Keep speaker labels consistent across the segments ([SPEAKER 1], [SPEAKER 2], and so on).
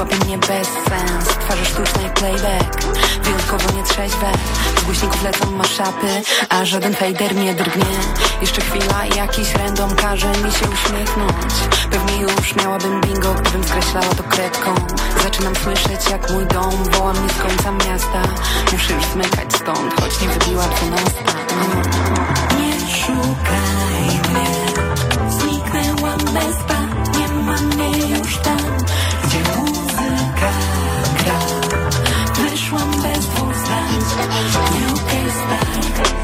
[SPEAKER 1] Łapie mnie bez sens. Twarze sztucznej playback. Wyjątkowo nietrzeźwe. Z głośników lecą maszapy A żaden fejder nie drgnie. Jeszcze chwila i jakiś random każe mi się uśmiechnąć. Pewnie już miałabym bingo Gdybym skreślała to kredką. Zaczynam słyszeć jak mój dom Woła mnie z końca miasta. Muszę już zmykać stąd Choć nie wybiła dwunasta. Nie szukaj mnie. Zniknęłam bez pa Nie ma mnie już tam Gdzie muzyka style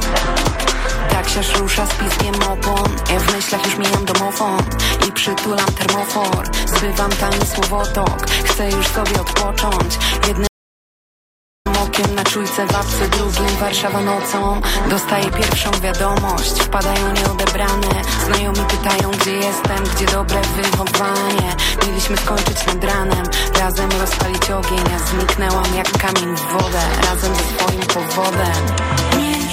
[SPEAKER 1] Taksiarz rusza z piskiem opon Ja w myślach już mijam domofon I przytulam termofor. Zbywam tani słowotok Chcę już sobie odpocząć czujce w apce Drugim Warszawa nocą. Dostaję pierwszą wiadomość. Wpadają nieodebrane. Znajomi pytają gdzie jestem Gdzie dobre wychowanie. Mieliśmy skończyć nad ranem. Razem rozpalić ogień Ja zniknęłam jak kamień w wodę. Razem ze swoim powodem. Nie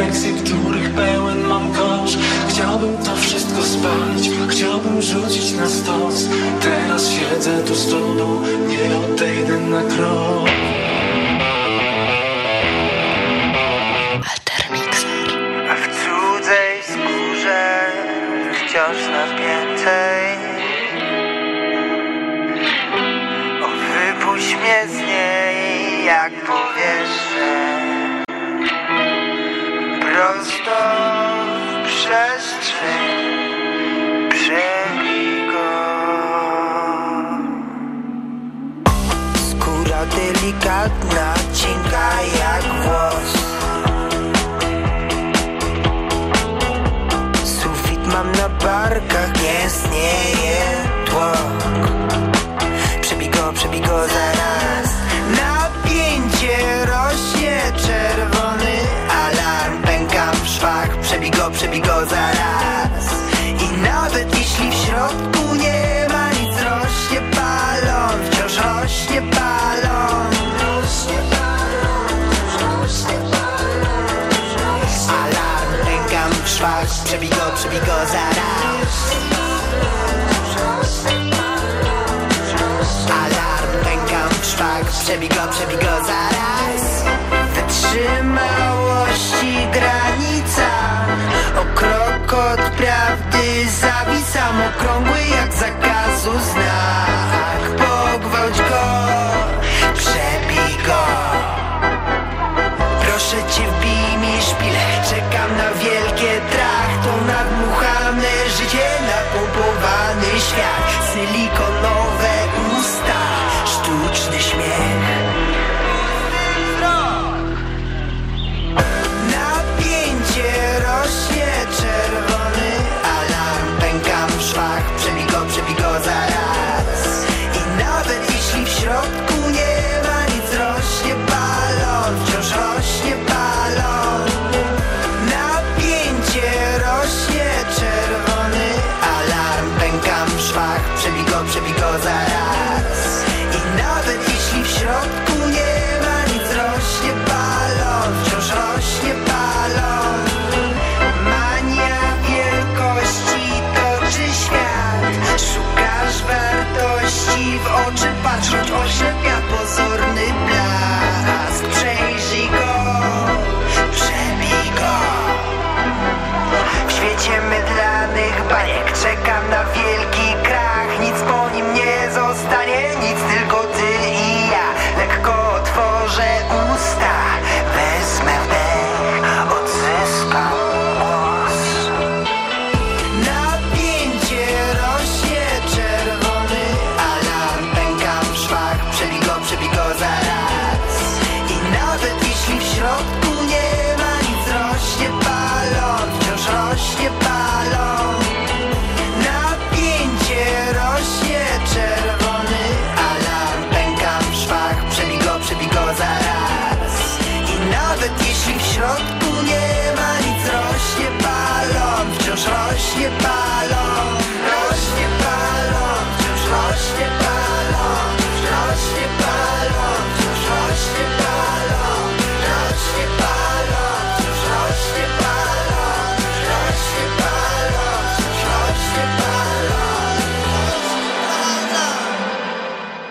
[SPEAKER 2] refleksji, których pełen mam kosz. Chciałbym to wszystko spalić, chciałbym rzucić na stos. Teraz siedzę tu z tobą, nie odejdę na krok
[SPEAKER 3] Prosto przebij go. Skóra delikatna, cienka jak włos. Sufit mam na barkach, nie istnieje tłok. Przebij go, przebij go zaraz go zaraz. I nawet jeśli w środku nie ma nic Rośnie balon, wciąż rośnie balon. Alarm, pękam w szwach Przebij go, przebij go zaraz. Alarm, pękam w szwach Przebij go, przebij go zaraz. Wytrzymałości zakazu znak Pogwałć go, przebij go. Proszę cię wbij mi szpilę Czekam na wielkie trach. To nadmuchane życie Napompowany świat. Silikonowe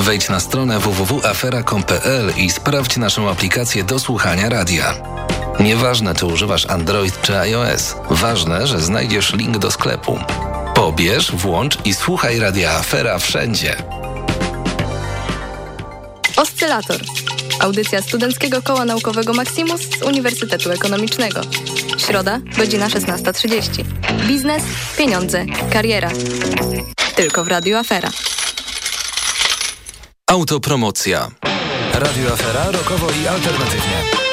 [SPEAKER 4] Wejdź na stronę www.afera.com.pl i sprawdź naszą aplikację do słuchania radia. Nieważne, czy używasz Android czy iOS, ważne, że znajdziesz link do sklepu. Pobierz, włącz i słuchaj radia Afera wszędzie.
[SPEAKER 5] Oscylator. Audycja Studenckiego Koła Naukowego Maximus z Uniwersytetu Ekonomicznego. Środa, godzina 16.30. Biznes, pieniądze, kariera. Tylko w Radiu Afera.
[SPEAKER 4] Autopromocja. Radio Afera rokowo i alternatywnie.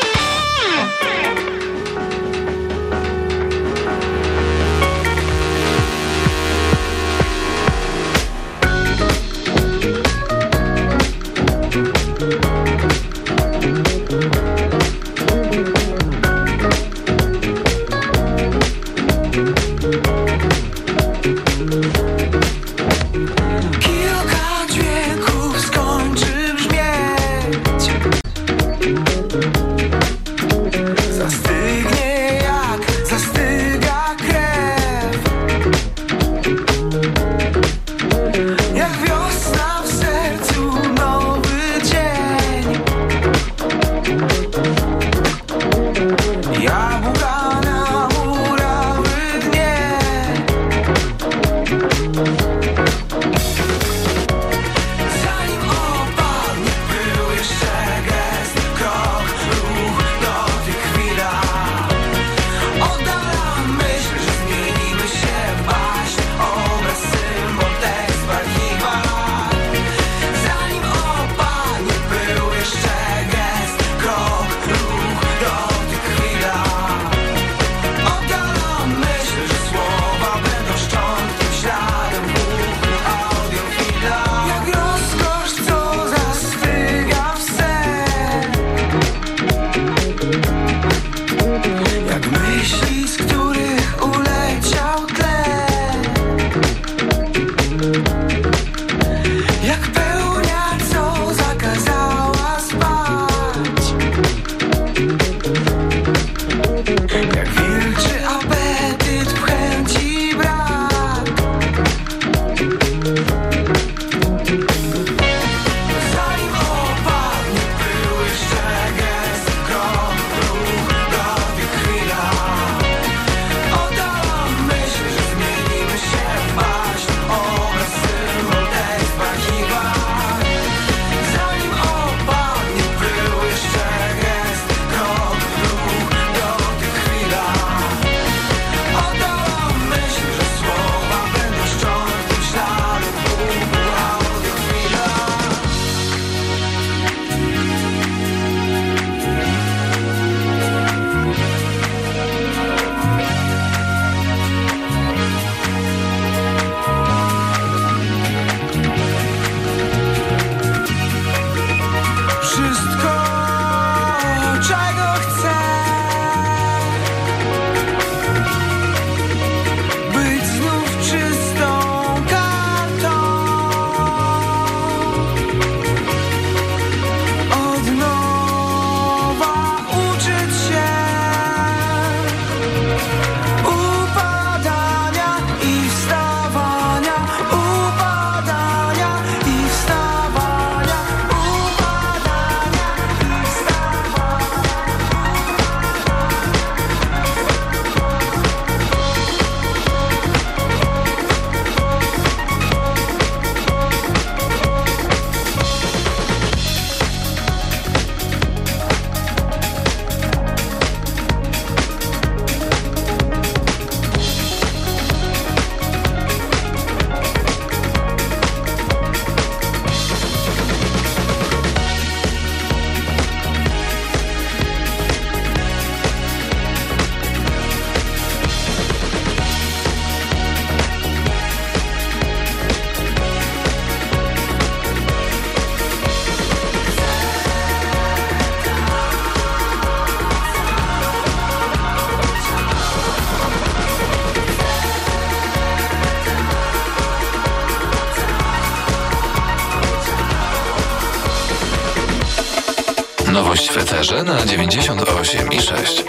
[SPEAKER 4] Nowość w eterze na 98 i 6.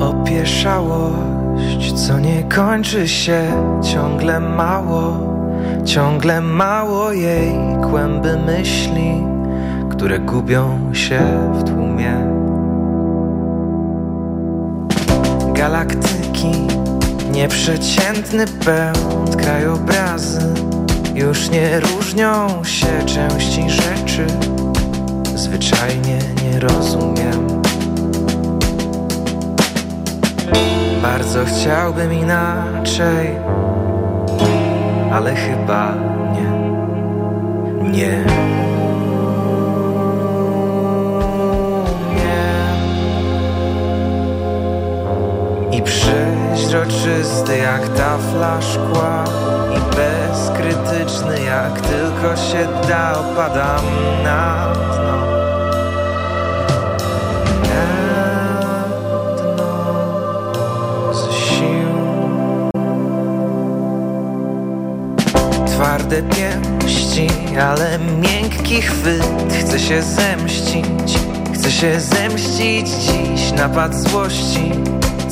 [SPEAKER 6] Opieszałość, co nie kończy się, ciągle mało, ciągle mało jej kłęby myśli, które gubią się w tłumie. Galaktyki, nieprzeciętny pęd krajobrazy już nie różnią się części rzeczy, zwyczajnie nie rozumiem. Bardzo chciałbym inaczej, ale chyba nie, nie. I przeźroczysty jak tafla szkła I bezkrytyczny jak tylko się da Opadam na dno. Na dno z sił. Twarde pięści, ale miękki chwyt Chcę się zemścić, chcę się zemścić dziś Napad złości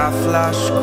[SPEAKER 6] Przeźroczysty jak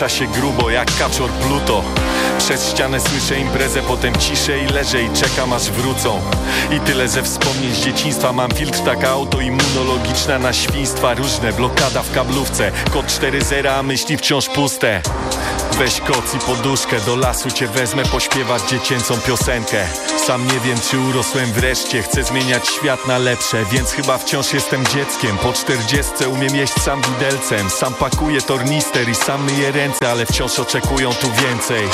[SPEAKER 7] miesza się grubo jak kaczor Pluto. Przez ścianę słyszę imprezę, potem ciszę i leżę i czekam aż wrócą. I tyle ze wspomnień z dzieciństwa. Mam filtr taka autoimmunologiczna na świństwa. Różne, blokada w kablówce. Kod 4.0, a myśli wciąż puste Weź koc i poduszkę, do lasu cię wezmę pośpiewać dziecięcą piosenkę. Sam nie wiem czy urosłem wreszcie, chcę zmieniać świat na lepsze Więc chyba wciąż jestem dzieckiem, po czterdziestce umiem jeść sam widelcem Sam pakuję tornister i sam myję ręce, ale wciąż oczekują tu więcej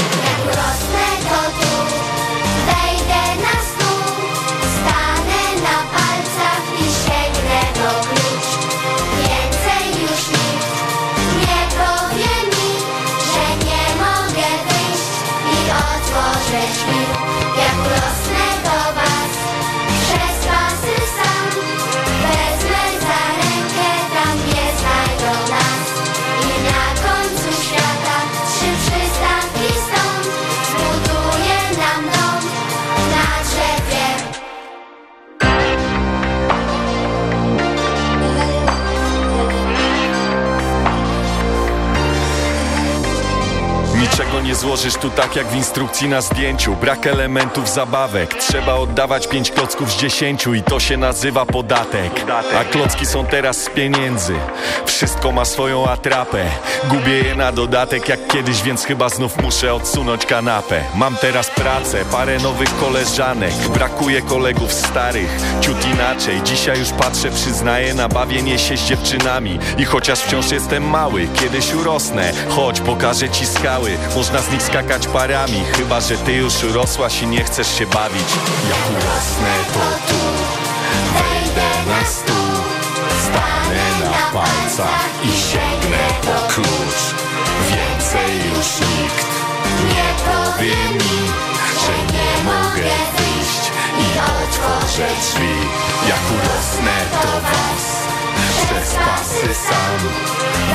[SPEAKER 7] nie złożysz tu tak jak w instrukcji na zdjęciu. Brak elementów zabawek Trzeba oddawać pięć klocków z dziesięciu I to się nazywa podatek. A klocki są teraz z pieniędzy. Wszystko ma swoją atrapę. Gubię je na dodatek jak kiedyś Więc chyba znów muszę odsunąć kanapę. Mam teraz pracę, parę nowych koleżanek. Brakuje kolegów starych Ciut inaczej, dzisiaj już patrzę Przyznaję na bawienie się z dziewczynami. I chociaż wciąż jestem mały Kiedyś urosnę. Chodź, pokażę ci skały Można z nich skakać parami. Chyba, że ty już urosłaś i nie chcesz się bawić. Jak urosnę to tu Wejdę na stół. Stanę na palcach i sięgnę po klucz. Więcej już nikt nie powie mi Że nie mogę wyjść i otworzę drzwi. Jak urosnę to was przez pasy sam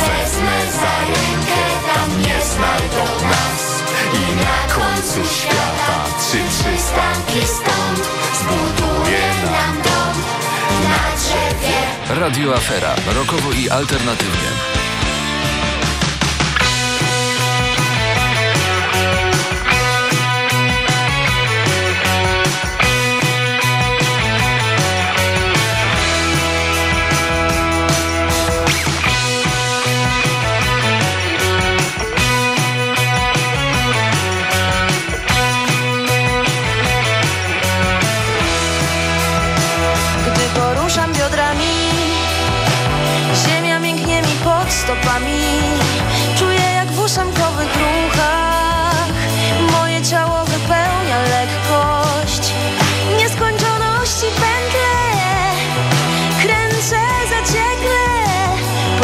[SPEAKER 7] Wezmę za rękę, tam nie znajdą nas I na końcu świata Trzy przystanki stąd Zbuduję nam dom na drzewie
[SPEAKER 4] Radio Afera. Rokowo i alternatywnie.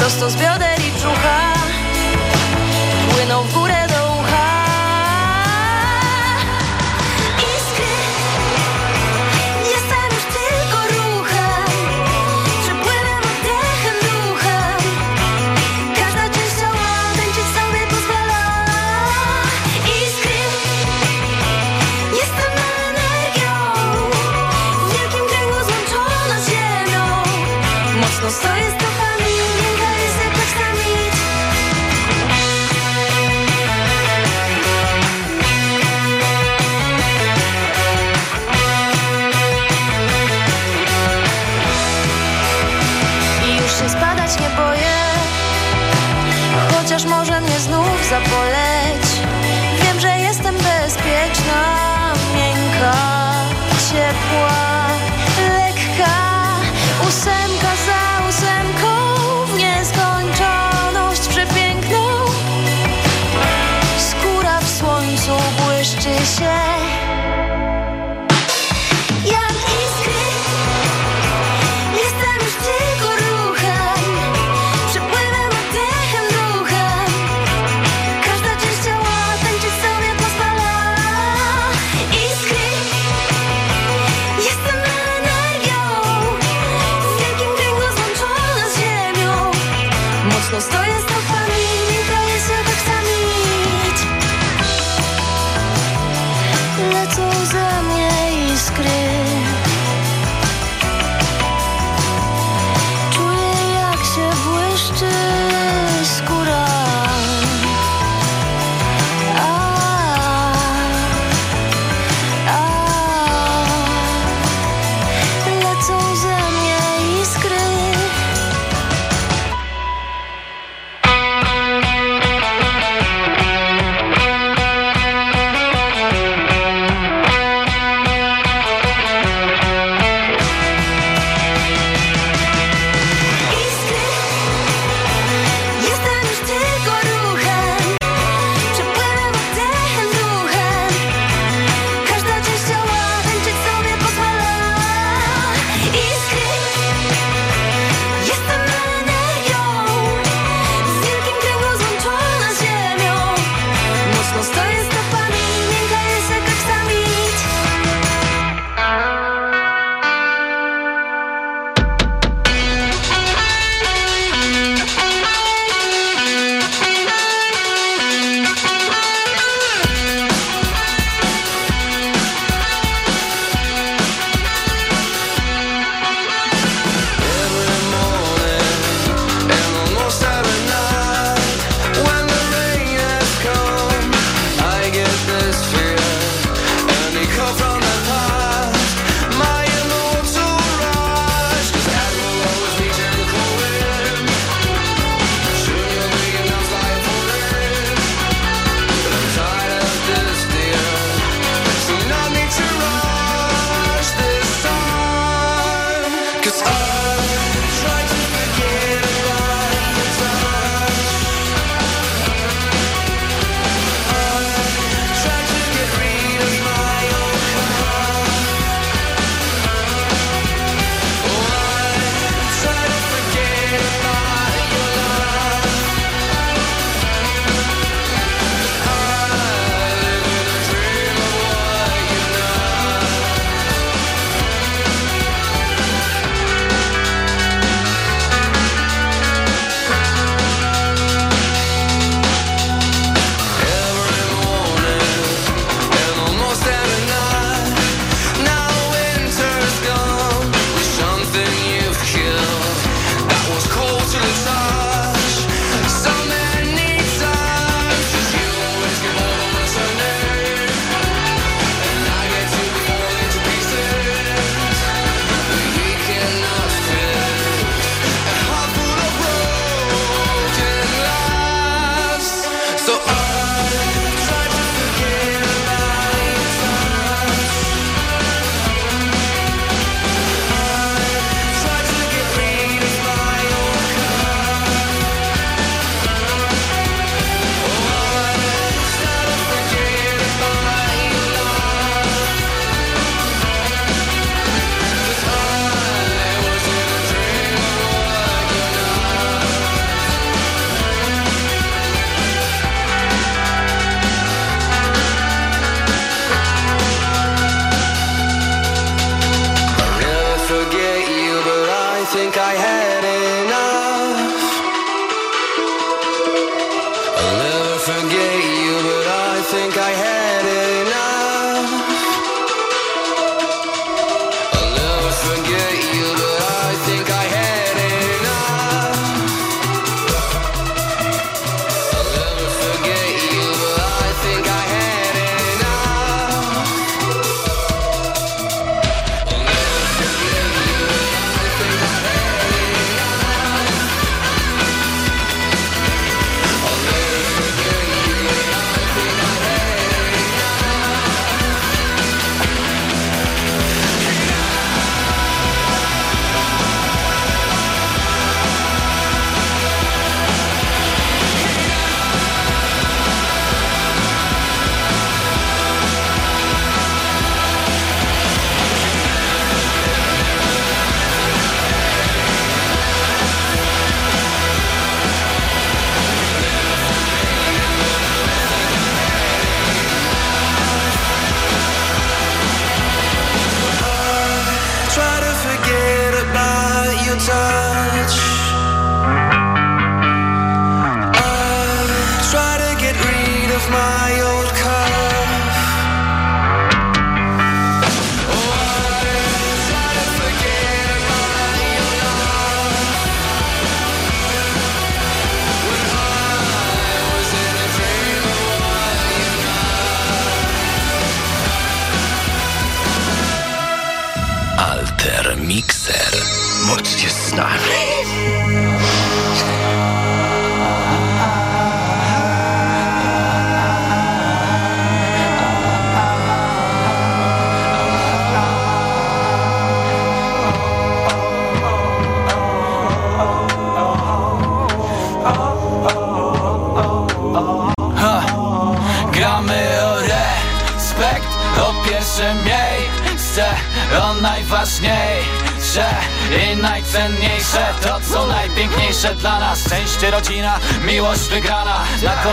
[SPEAKER 8] Prosto z bioder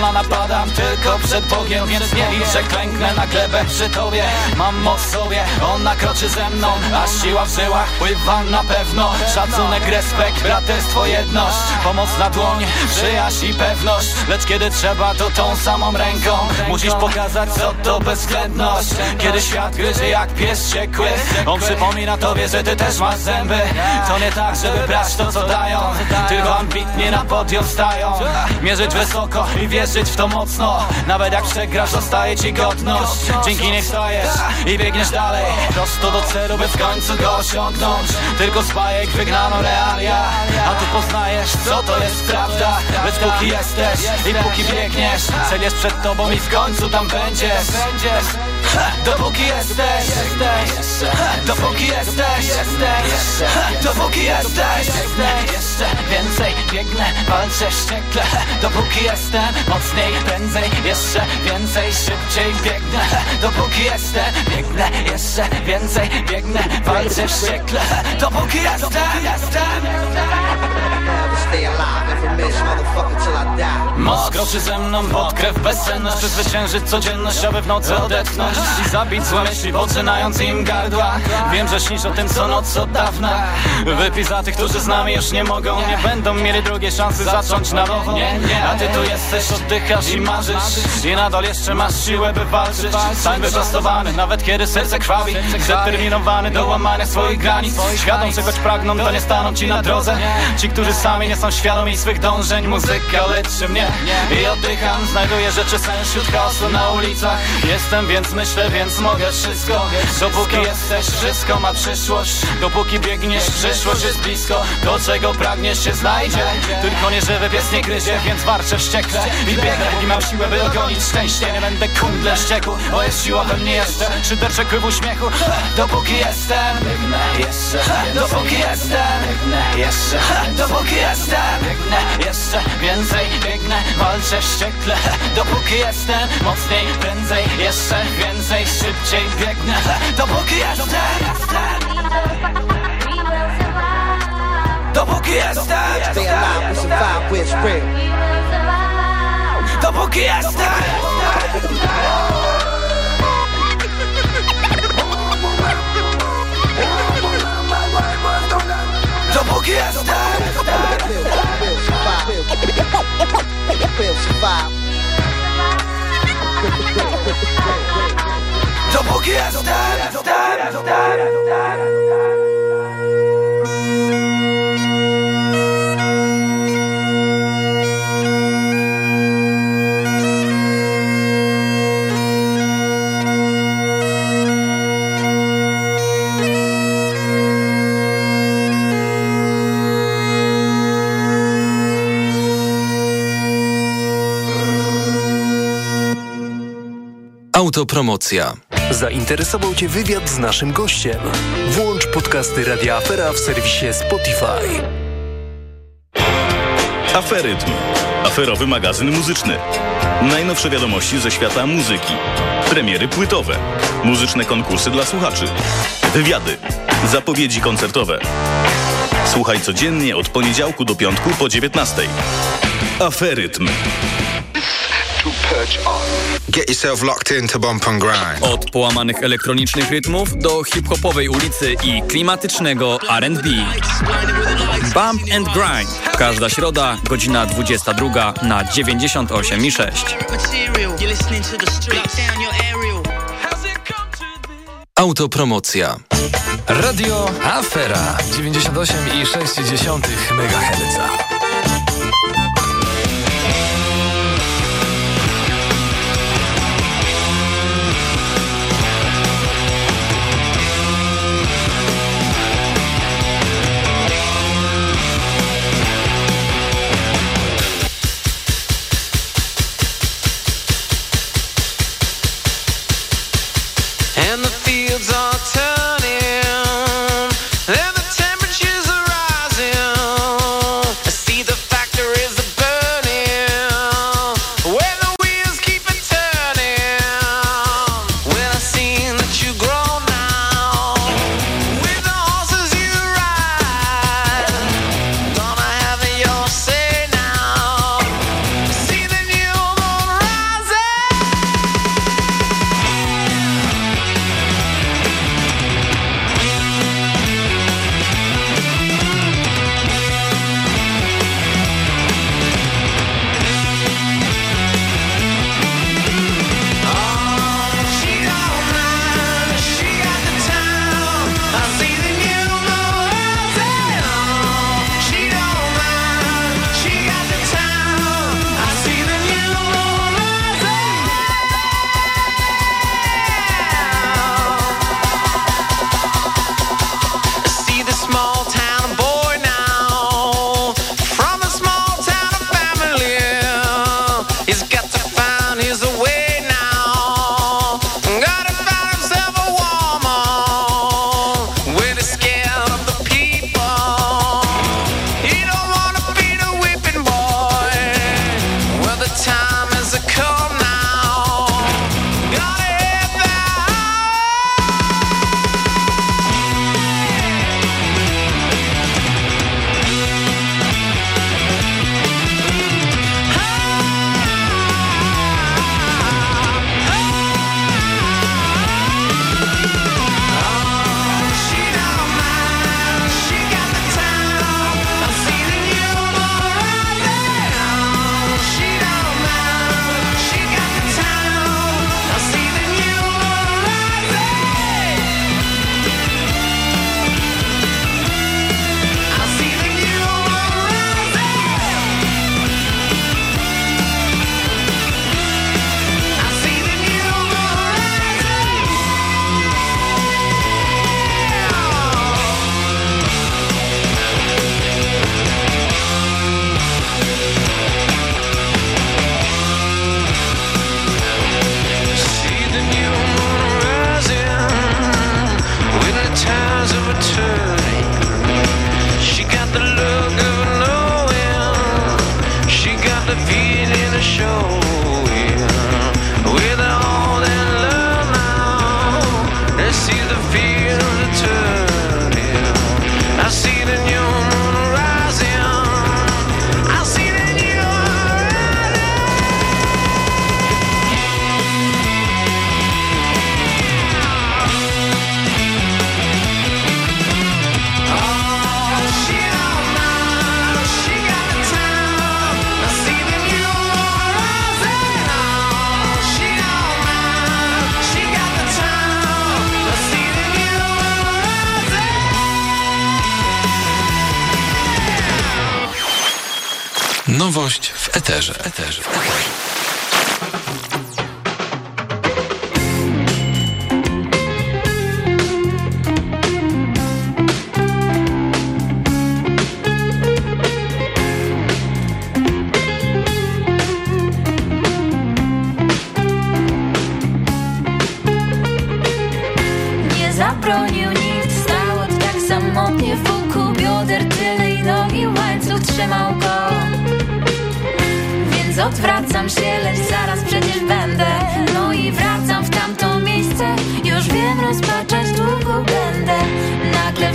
[SPEAKER 9] on a pas tylko przed Bogiem Więc nie licz, że klęknę na glebę przy Tobie. Mam moc sobie, ona kroczy ze mną A siła w żyłach pływa na pewno. Szacunek, respekt, braterstwo, jedność Pomoc na dłoń, przyjaźń i pewność. Lecz kiedy trzeba to tą samą ręką Musisz pokazać co to bezwzględność. Kiedy świat gryzie jak pies ciekły On przypomina tobie, że ty też masz zęby. To nie tak, żeby brać to co dają Tylko ambitnie na podium stają. Mierzyć wysoko i wierzyć w to mocno Nawet jak przegrasz, zostaje ci godność. Dzięki niej stajesz i biegniesz dalej. Prosto do celu, by w końcu go osiągnąć. Tylko z bajek wygnano realia. A ty poznajesz, co to jest prawda. Lecz póki jesteś i póki biegniesz Cel jest przed tobą i w końcu tam będziesz Dopóki jesteś Dopóki jesteś Dopóki jesteś Jeszcze więcej biegnę, walczę wściekle. Dopóki jestem mocniej, prędzej Jeszcze więcej, szybciej biegnę. Dopóki jestem, biegnę Jeszcze więcej biegnę, walczę wściekle. Dopóki jestem Moc kroczy ze mną pod krew bezsenność Przezwyciężyć codzienność, aby w nocy odetchnąć I zabić złe myśli, poczynając im gardła. Wiem, że śnisz o tym co noc od dawna. Wypij za tych, którzy z nami już nie mogą. Nie będą mieli drugiej szansy zacząć na nowo. A ty tu jesteś, oddychasz i marzysz. I nadal jeszcze masz siłę, by walczyć. Stań wyprostowany, nawet kiedy serce krwawi. Zdeterminowany do łamania swoich granic. Świadom czegoś pragną, to nie staną ci na drodze. Ci, którzy sami nie są świadomi swych dążeń. Muzyka leczy mnie i oddycham. Znajduję rzeczy sens wśród chaosu na ulicach. Jestem, więc myślę, więc mogę wszystko. Dopóki jesteś, wszystko ma przyszłość. Dopóki biegniesz, przyszłość jest blisko. To czego pragniesz się znajdzie. Tylko nie żywy pies nie gryzie, więc warczę wściekle. I biegnę, póki mam siłę, by dogonić szczęście. Nie będę kundlem ścieku, bo jest siła we mnie jeszcze. Szyderczę w uśmiechu, dopóki jestem Biegnę jeszcze, dopóki jestem Biegnę jeszcze, dopóki jestem Biegnę jeszcze więcej, biegnę, walczę wściekle. Dopóki jestem mocniej, prędzej, jeszcze więcej, szybciej biegnę. Dopóki jestem Dopóki jestem
[SPEAKER 10] Stay alive, we survive,
[SPEAKER 9] Dopóki jestem Dopóki jestem Dopóki jestem
[SPEAKER 4] Autopromocja.
[SPEAKER 11] Zainteresował Cię wywiad z naszym gościem? Włącz podcasty Radia Afera w serwisie Spotify.
[SPEAKER 12] Aferytm. Aferowy magazyn muzyczny. Najnowsze wiadomości ze świata muzyki. Premiery płytowe. Muzyczne konkursy dla słuchaczy. Wywiady. Zapowiedzi koncertowe. Słuchaj codziennie od poniedziałku do piątku po 19. Aferytm.
[SPEAKER 13] Get yourself locked in to bump and grind.
[SPEAKER 14] Od połamanych elektronicznych rytmów do hip-hopowej ulicy i klimatycznego R&B. Bump and Grind. Każda środa, godzina 22 na 98 i 6.
[SPEAKER 4] Autopromocja.
[SPEAKER 15] Radio Afera 98,6 MHz.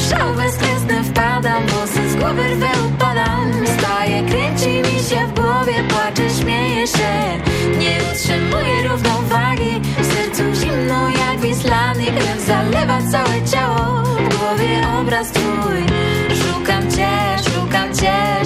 [SPEAKER 8] Szał bezkresny wpadam Włosy z głowy rwę upadam. Staję, kręci mi się w głowie Płaczę, śmieję się. Nie utrzymuję równowagi. W sercu zimno jak Wislan I krew zalewa całe ciało. W głowie obraz twój. Szukam cię, szukam cię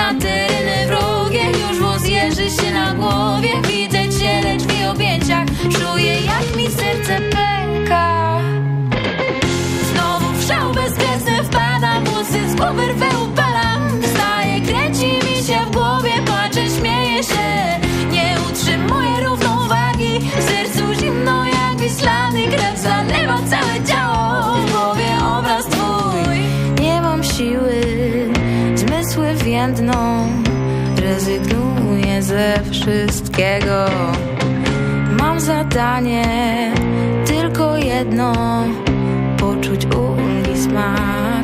[SPEAKER 8] na tereny wrogie Już włos jeży się na głowie. Widzę cię, lecz w jej objęciach Czuję jak mi serce pęka. Znowu w szał bezkresny wpadam Włosy z głowy rwę ze wszystkiego. Mam zadanie Tylko jedno Poczuć ulgi smak